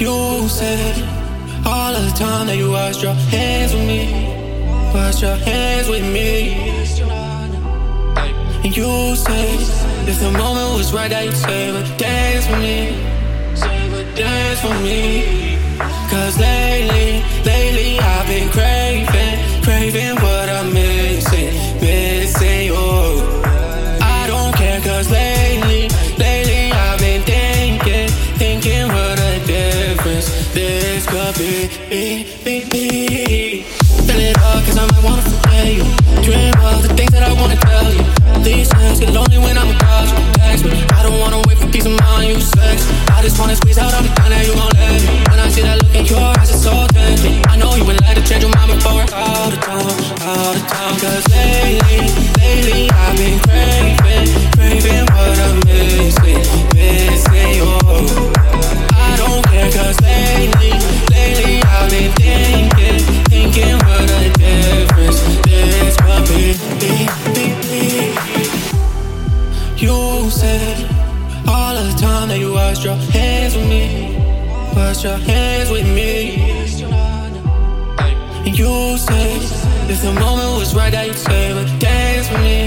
You said all of the time that you washed your hands with me, washed your hands with me. And you said if the moment was right, that you'd save a dance for me, save a dance for me. This be, be. Fill it up cause I might wanna forget you. Dream Said all of the time that you washed your hands with me, washed your hands with me. And you said if the moment was right, that you'd save a dance for me,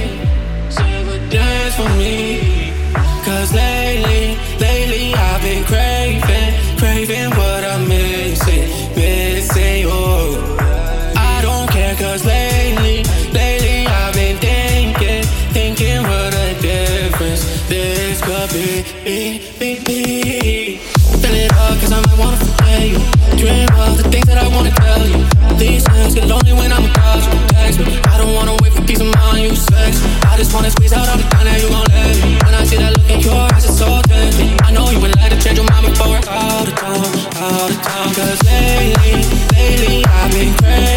save a dance for me. Cause lately be, be, be. It I might wanna you. Dream of the things that I wanna tell you. These get lonely when I'm without you. Text me, I don't wanna wait for peace of mind, you. I just wanna squeeze out all the time that you gon' let me. When I see that look in your eyes, it's so tempting. I know you would like to change your mind before out of town, out of. Cause lately, lately, I've been crazy.